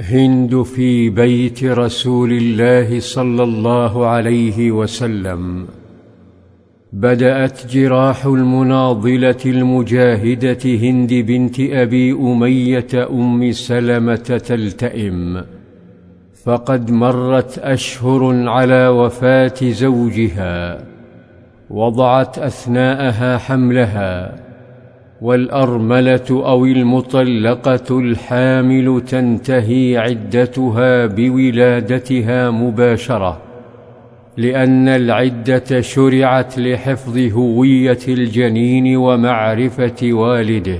هند في بيت رسول الله صلى الله عليه وسلم. بدأت جراح المناضلة المجاهدة هند بنت أبي أمية أم سلمة تلتئم. فقد مرت أشهر على وفاة زوجها. وضعت أثناءها حملها. والأرملة أو المطلقة الحامل تنتهي عدتها بولادتها مباشرة لأن العدة شرعت لحفظ هوية الجنين ومعرفة والده.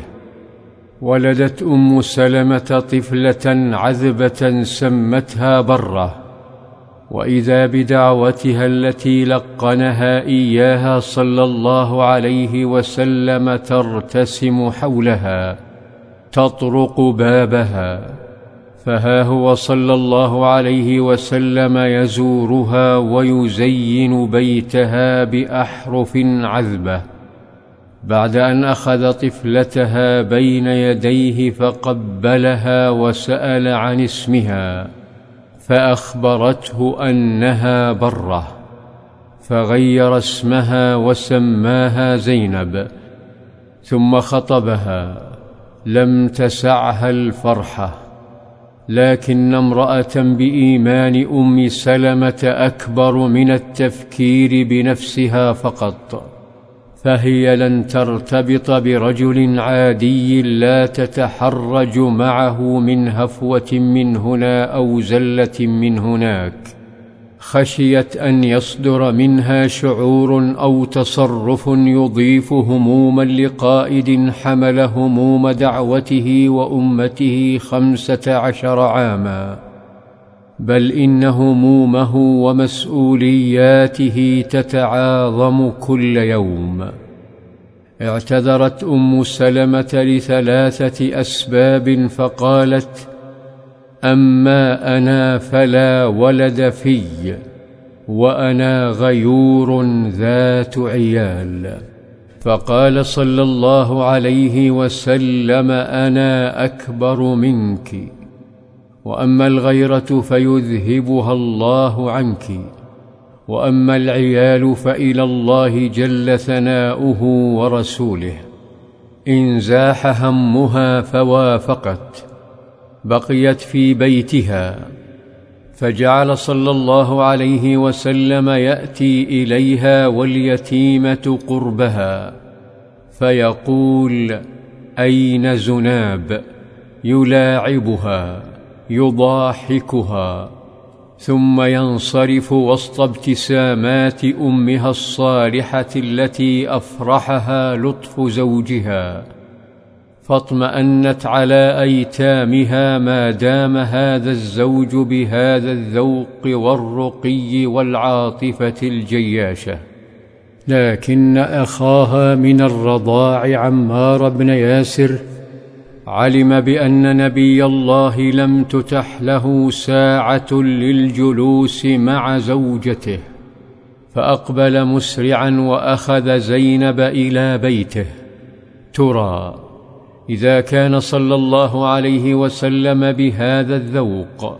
ولدت أم سلمة طفلة عذبة سمتها برة. وإذا بدعوتها التي لقنها إياها صلى الله عليه وسلم ترتسم حولها تطرق بابها فها هو صلى الله عليه وسلم يزورها ويزين بيتها بأحرف عذبة. بعد أن أخذ طفلتها بين يديه فقبلها وسأل عن اسمها. فأخبرته أنها برة فغير اسمها وسماها زينب ثم خطبها لم تسعها الفرحة لكن امرأة بإيمان أم سلمة أكبر من التفكير بنفسها فقط. فهي لن ترتبط برجل عادي لا تتحرج معه من هفوة من هنا أو زلة من هناك. خشيت أن يصدر منها شعور أو تصرف يضيف هموما لقائد حمل هموم دعوته وأمته خمسة عشر عاما. بل ان همومه ومسؤولياته تتعاظم كل يوم. اعتذرت أم سلمة لثلاثة أسباب فقالت أما أنا فلا ولد في وأنا غيور ذات عيال. فقال صلى الله عليه وسلم أنا أكبر منك. وأما الغيرة فيذهبها الله عنك وأما العيال فإلى الله جل ثناؤه ورسوله. إن زاح همها فوافقت بقيت في بيتها. فجعل صلى الله عليه وسلم يأتي إليها واليتيمة قربها فيقول أين زناب؟ يلاعبها. يضاحكها ثم ينصرف وسط ابتسامات أمها الصالحة التي أفرحها لطف زوجها. فاطمأنت على أيتامها ما دام هذا الزوج بهذا الذوق والرقي والعاطفة الجياشة. لكن أخاها من الرضاع عمار بن ياسر علم بأن نبي الله لم تتح له ساعة للجلوس مع زوجته فأقبل مسرعا وأخذ زينب إلى بيته. ترى إذا كان صلى الله عليه وسلم بهذا الذوق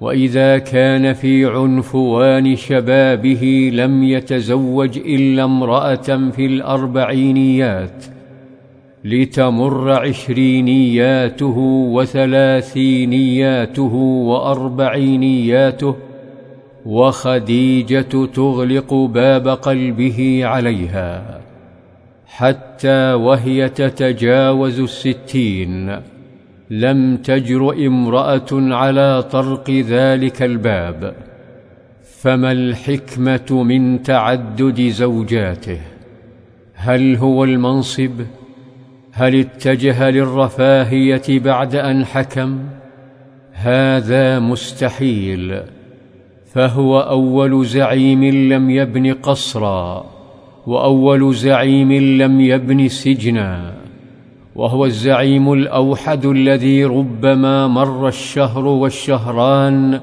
وإذا كان في عنفوان شبابه لم يتزوج إلا امرأة في الأربعينيات لتمر عشرينياته وثلاثينياته وأربعينياته وخديجة تغلق باب قلبه عليها حتى وهي تتجاوز الستين. لم تجر امرأة على طرق ذلك الباب. فما الحكمة من تعدد زوجاته؟ هل هو المنصب؟ هل اتجه للرفاهية بعد أن حكم؟ هذا مستحيل. فهو أول زعيم لم يبن قصرا وأول زعيم لم يبن سجنا وهو الزعيم الأوحد الذي ربما مر الشهر والشهران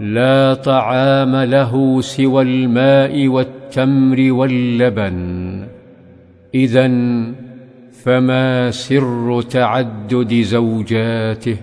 لا طعام له سوى الماء والتمر واللبن. اذا فما سر تعدد زوجاته